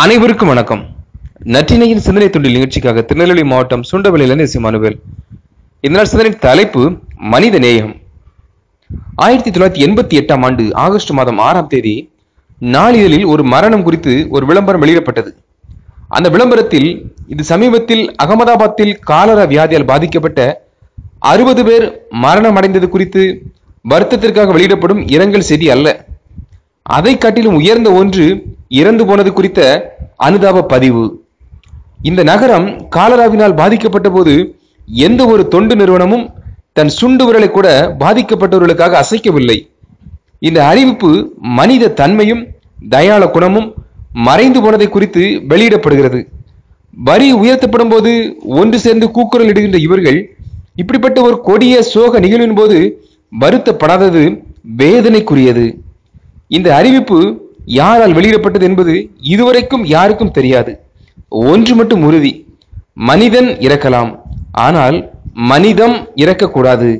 அனைவருக்கும் வணக்கம். நற்றினையின் சிந்தனை துண்டில் நிகழ்ச்சிக்காக திருநெல்வேலி மாவட்டம் சுண்டவெளியிலிருந்து எஸ் மனுவேல். இதனால் சிந்தனையின் தலைப்பு மனித நேயம். ஆயிரத்தி தொள்ளாயிரத்தி எண்பத்தி எட்டாம் ஆண்டு ஆகஸ்ட் மாதம் ஆறாம் தேதி நாளிதழில் ஒரு மரணம் குறித்து ஒரு விளம்பரம் வெளியிடப்பட்டது. அந்த விளம்பரத்தில் இது சமீபத்தில் அகமதாபாத்தில் காலரா வியாதியால் பாதிக்கப்பட்ட அறுபது பேர் மரணம் அடைந்தது குறித்து வருத்தத்திற்காக வெளியிடப்படும் இரங்கல் செய்தி அல்ல. அதை காட்டிலும் உயர்ந்த ஒன்று இறந்து போனது குறித்த அனுதாப பதிவு. இந்த நகரம் காலராவினால் பாதிக்கப்பட்ட போது எந்த ஒரு தொண்டு நிறுவனமும் தன் சுண்டு விரலை கூட பாதிக்கப்பட்டவர்களுக்காக அசைக்கவில்லை. இந்த அறிவிப்பு மனித தன்மையும் தயாள குணமும் மறைந்து போனதை குறித்து வெளியிடப்படுகிறது. வரி உயர்த்தப்படும் போது ஒன்று சேர்ந்து கூக்குரல் இடுகின்ற இவர்கள் இப்படிப்பட்ட ஒரு கொடிய சோக நிகழ்வின் போது வருத்தப்படாதது வேதனைக்குரியது. இந்த அறிவிப்பு யாரால் வெளியிடப்பட்டது என்பது இதுவரைக்கும் யாருக்கும் தெரியாது. ஒன்று மட்டும் உறுதி. மனிதன் இறக்கலாம். ஆனால் மனிதம் இறக்கக்கூடாது.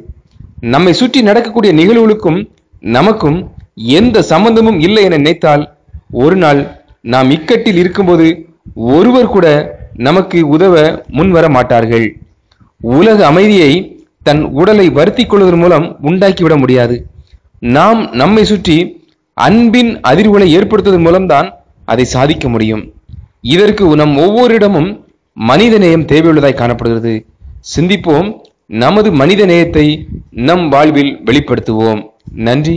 நம்மை சுற்றி நடக்கக்கூடிய நிகழ்வுகளுக்கும் நமக்கும் எந்த சம்பந்தமும் இல்லை என நினைத்தால் ஒரு நாள் நாம் இக்கட்டில் இருக்கும்போது ஒருவர் கூட நமக்கு உதவ முன்வர மாட்டார்கள். உலக அமைதியை தன் உடலை வருத்திக் கொள்வதன் மூலம் உண்டாக்கிவிட முடியாது. நாம் நம்மை சுற்றி அன்பின் அதிர்வுகளை ஏற்படுத்துவதன் மூலம்தான் அதை சாதிக்க முடியும். இதற்கு நம் ஒவ்வொருடமும் மனித நேயம் தேவையுள்ளதாய் காணப்படுகிறது. சிந்திப்போம். நமது மனித நேயத்தை நம் வாழ்வில் வெளிப்படுத்துவோம். நன்றி.